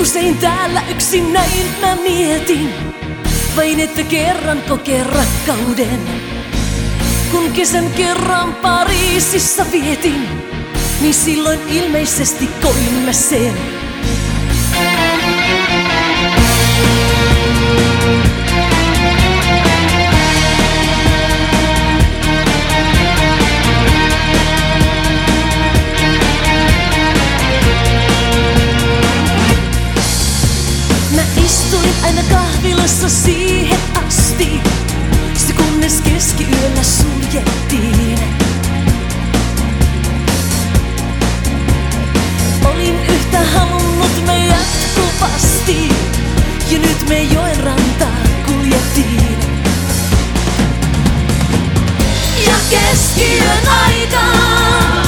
Usein täällä yksin näin mä mietin, vain että kerran kokee rakkauden. Kun kesän kerran Pariisissa vietin, niin silloin ilmeisesti koin mä sen. ja nyt me joen rantaa kuljettiin. Ja keskiyön aikaan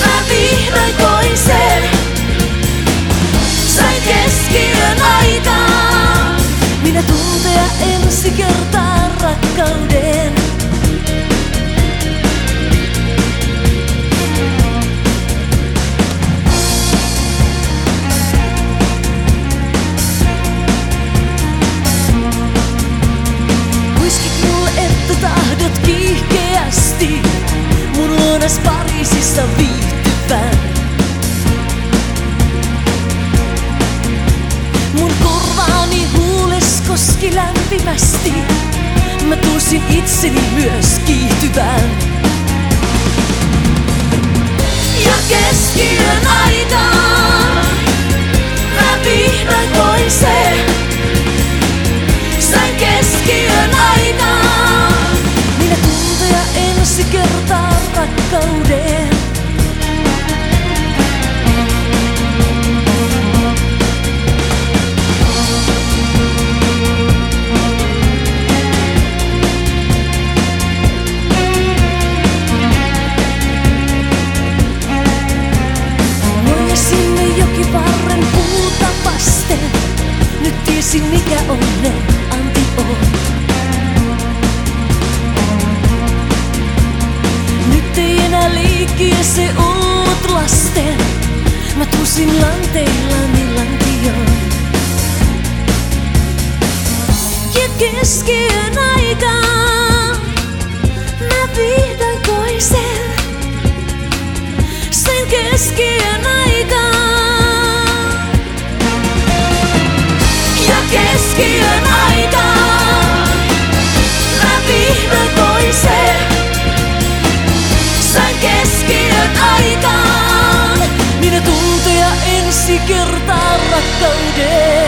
mä vihdoin koin. Sain aikaan. Minä tuntea ensi kertaa mun luonas Pariisissa viihtyvän. koski lämpimästi. Mä tunsin itseni myös kiihtyvän. Ja keskiyön aikaan tiesin mikä onnen anti on. Nyt ei enää liikkiä se ollut lasten. Mä tusin lanteillani lantioon. Ja keski keskiön aikaan. Mä vihdoin sain keskiön aikaan. Minä tunteja ensi kertaa rakkauden.